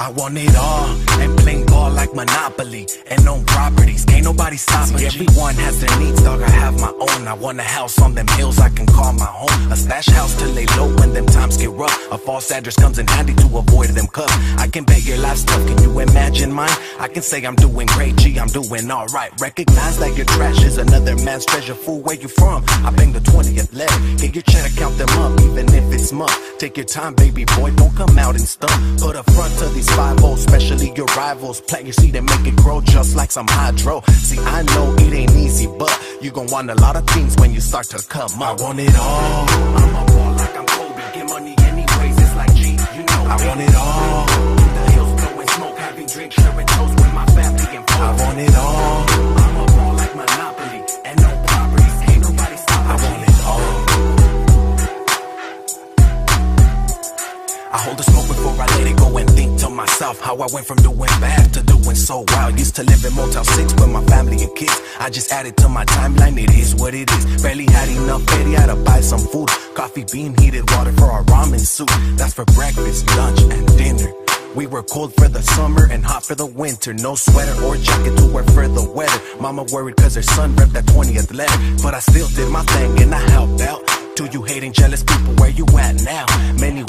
I want it all and playing ball like Monopoly and own properties. Can't nobody stop me. Everyone has their needs, dog. I have my own. I want a house on them hills I can call my home. A stash house to lay low when them times get rough. A false address comes in handy to avoid them cuffs. I can bet your life's tough. Can you imagine mine? I can say I'm doing great. G, I'm doing alright. Recognize that your trash is another man's treasure. Fool, where you from? I bang the 20th letter. Get your cheddar, count them up, even if it's month. Take your time, baby boy. Don't come out and stunt. Put a front to these five especially your rivals. Plant your seed and make it grow just like some hydro. See, I know it ain't easy, but you gon' want a lot of things when you start to come up. I want it all. I'm a ball like I'm Kobe. Get money anyways, it's like G. You know I want it all. Hold the smoke before I let it go and think to myself how I went from doing bad to doing so well. Used to live in Motel 6 with my family and kids. I just added to my timeline, it is what it is. Barely had enough pay, had to buy some food. Coffee bean, heated water for our ramen soup. That's for breakfast, lunch, and dinner. We were cold for the summer and hot for the winter. No sweater or jacket to wear for the weather. Mama worried cause her son repped that 20th letter. But I still did my thing and I helped out. To you hating jealous people, where you at now? Many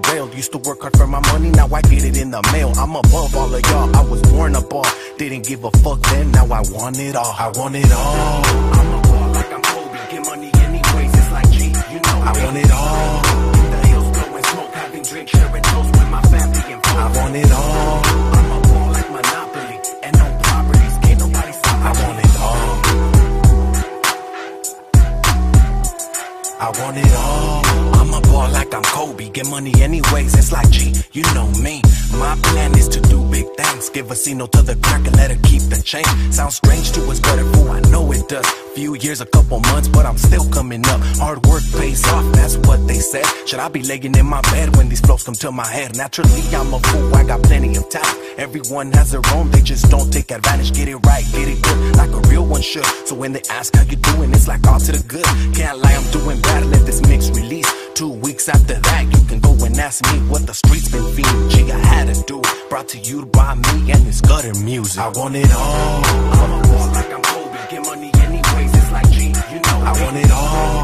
derailed. Used to work hard for my money, now I get it in the mail. I'm above all of y'all, I was born a ball. Didn't give a fuck then, now I want it all. I want it all. I'm a ball like I'm Kobe, get money anyways, it's like G, you know. I want it all. In the hills, blowing smoke, having sharing toast with my family and folks. I want it all. I'm a ball like Monopoly, and no properties, can't nobody stop. I want it all. I want it all. I'm a ball like I'm Kobe. Get money anyways, it's like G, you know me. My plan is to do big things. Give a note to the crack and let her keep the change. Sounds strange to us, but fool, I know it does. Few years, a couple months, but I'm still coming up. Hard work pays off, that's what they said. Should I be laying in my bed when these flows come to my head? Naturally, I'm a fool, I got plenty of talent. Everyone has their own, they just don't take advantage. Get it right, get it good, like So when they ask how you doing, it's like all to the good. Can't lie, I'm doing bad, let this mix release. Two weeks after that, you can go and ask me what the streets been feeding. Gee, I had to do. Brought to you by me and this gutter music. I want it all. I'm a ball like I'm Kobe. Get money anyways, it's like G, you know. I want it all.